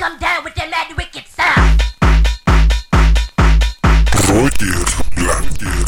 come down with that mad wicked sound. Wicked, wicked.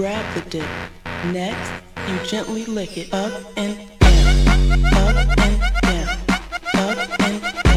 grab the dip, Next, you gently lick it up and down, up and down, up and down.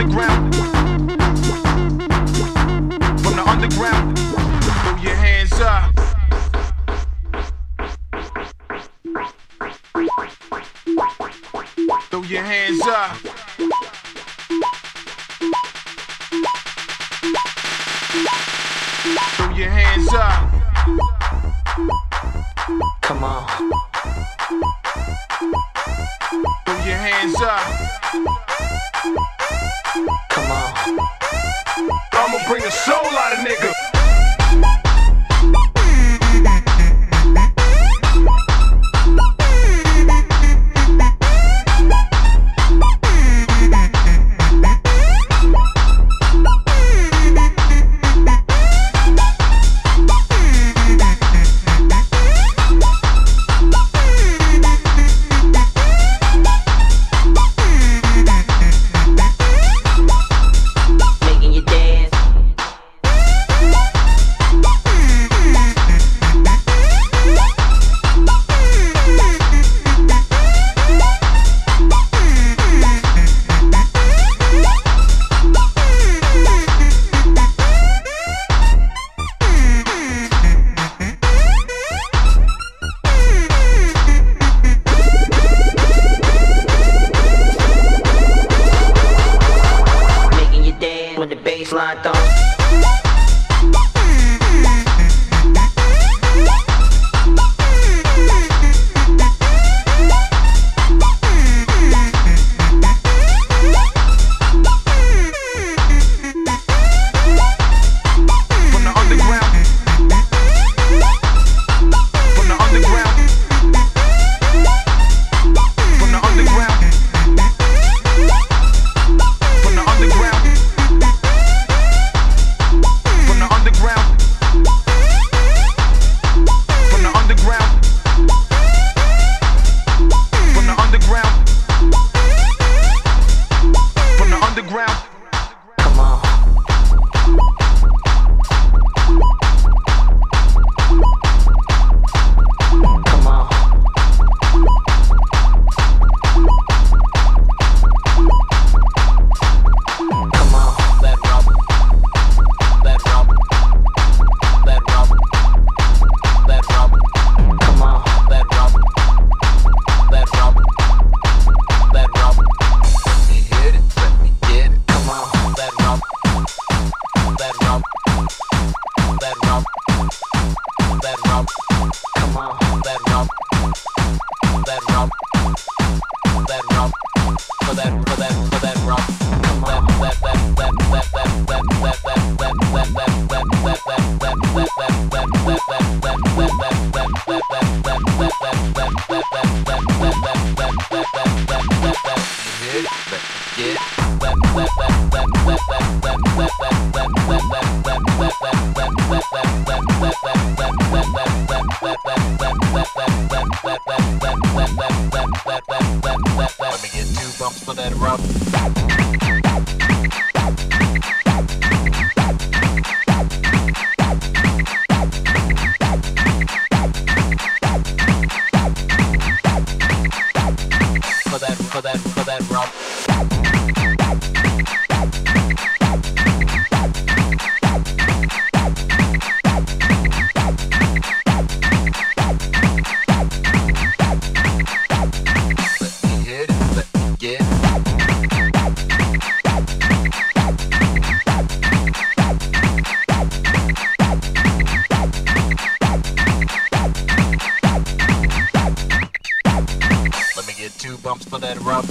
the ground. for that, for that, for that rock. then Rob